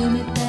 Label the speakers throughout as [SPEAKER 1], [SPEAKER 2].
[SPEAKER 1] Zoom it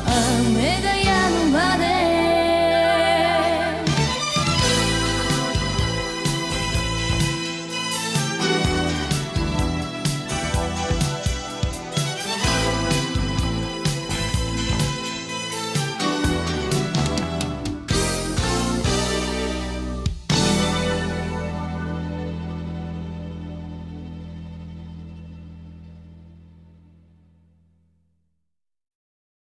[SPEAKER 1] 雨よ